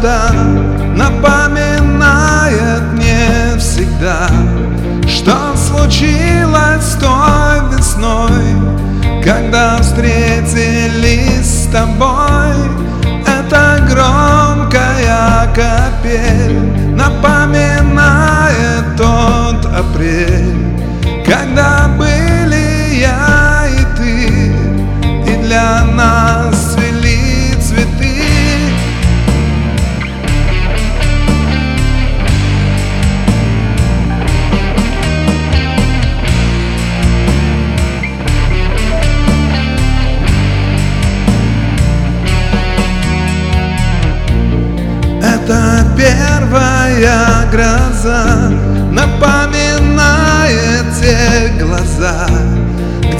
правда напоминает мне всегда, что случилось той весной, когда встретились с тобой. эта громкая капель напоминает тот апрель, когда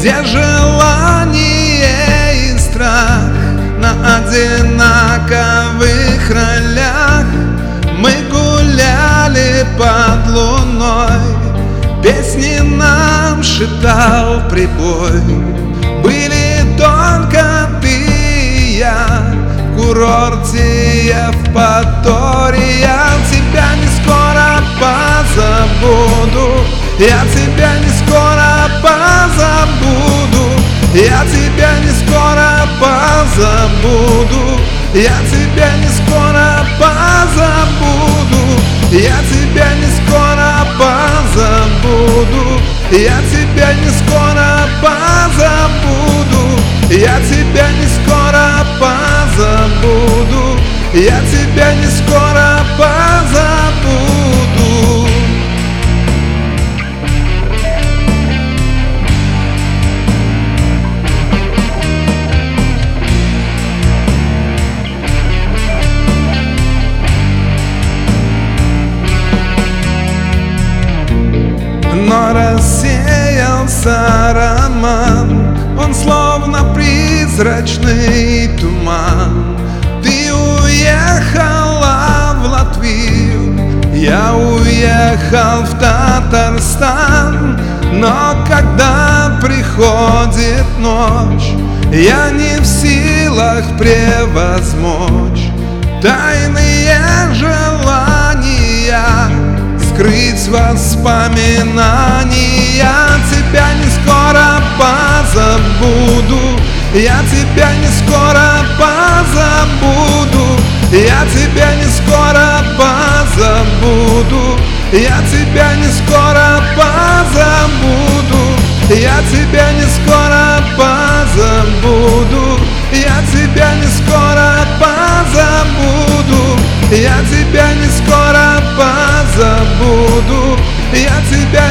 Где желание и страх На одинаковых ролях. Мы гуляли под луной Песни нам шептал прибой. Были только ты и я курорте Евпатории Я тебя не скоро позабуду. Я тебя Я тебя не скоро позабуду. Я тебя не скоро позабуду. Я тебя не скоро позабуду. Я тебя не скоро позабуду. Я тебя не скоро призрачный туман. Ты уехала в Латвию Я уехал в Татарстан. Но когда приходит ночь Я не в силах превозмочь Тайные желания скрыть воспоминания. Тебя не скоро позабуду Я тебя не скоро позабуду. Я тебя не скоро позабуду. Я тебя не скоро позабуду. Я тебя не скоро позабуду. Я тебя не скоро позабуду. Я тебя не скоро позабуду. Я тебя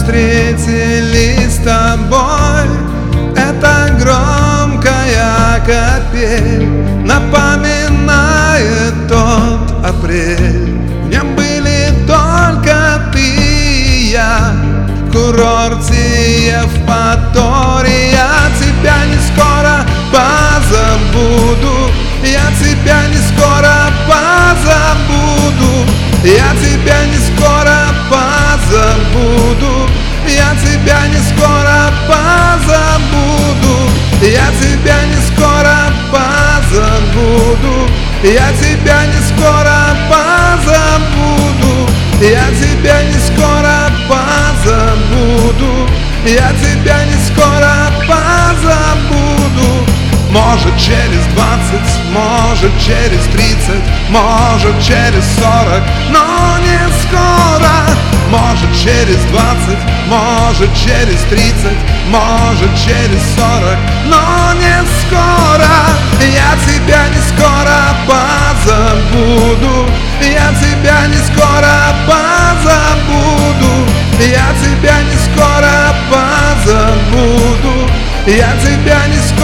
встретились с тобой. Это громкая капель Напоминает тот апрель. В нем были только ты и я курорте Евпатории тебя не скоро позабуду. Я тебя не скоро позабуду. Я тебя не скоро позабуду. Я тебя не скоро позабуду. Может через двадцать, может через тридцать Может через сорок, но не может через тридцать Может через сорок, но не скоро. Я тебя не скоро позабуду. Я тебя не скоро позабуду. Я тебя не скоро позабуду. Я тебя не скоро